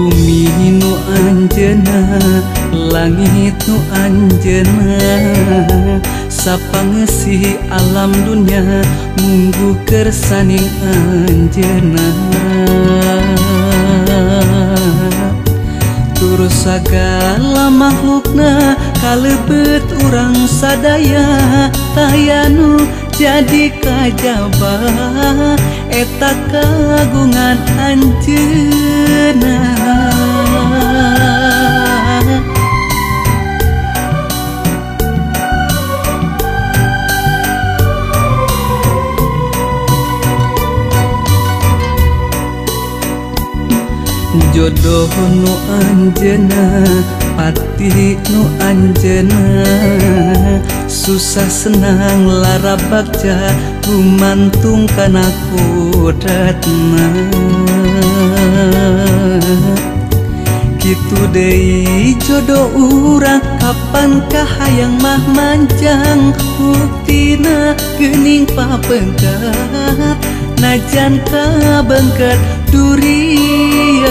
bumi nu Anjena langit nu Anjena sapangesi alam dunia munggu kersaning Anjena Terus segala makhlukna kalebet orang sadaya tayanu jadi kajabah eta kagungan anjena jodoh nu anjena pati nu Anjena. Susah senang Lara Bagja kumantung kana kudatna Kitu deui jodoh urang kapankah hayang mah manjang? Buktina gening papengkat najan kabengket durian.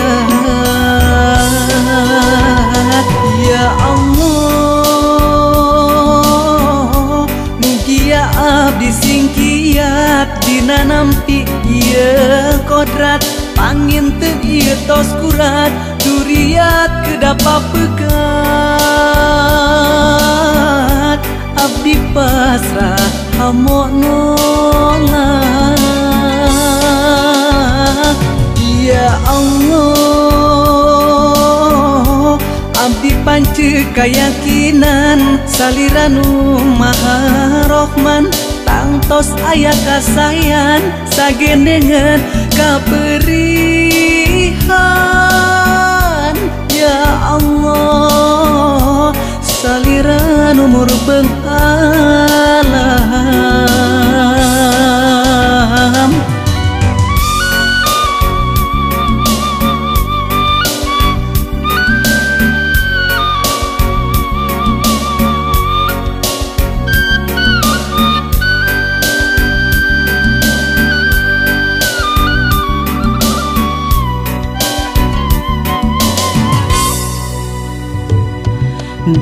Ya Allah Mugia abdi singkiat dina nampi Ieu kodrat Pangin teu ieu tos kurat. Duriat kedapa pekat Abdi pasrah hamo nolak. Ya Allah. panci saliranu Maha Rohman tangtos ayah kasayan sagenengan kaperihan. Ya Allah saliran umur benang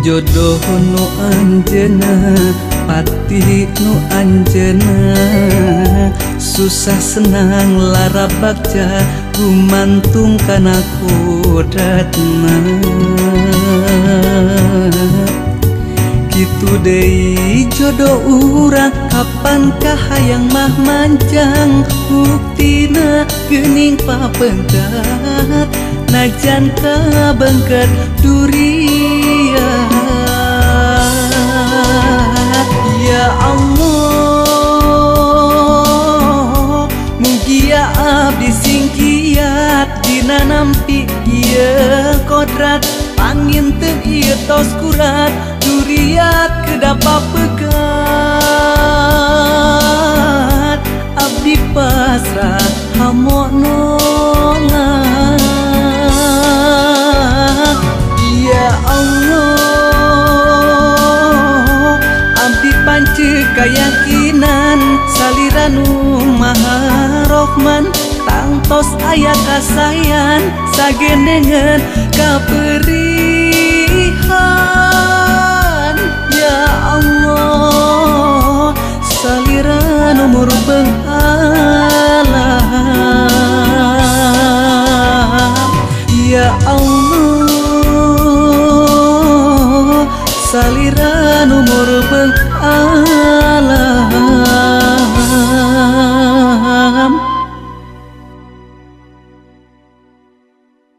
jodoh nu Anjena pati nu Anjena susah senang Lara bakca gumantung kana kudatna gitu dei jodoh urang kapankah hayang mah manjang? Buktina gening papendat najan kabengker duri. nanampi ia kodrat. Panginten ia tos kurat duriat kedapa pekat abdi pasrah hamok nolak ya Allah abdi panci keyakinan saliranu maha rohman tangtos aya kasayan sagenengan kaperihan ya Allah saliran umur penghala ya Allah saliran umur penghala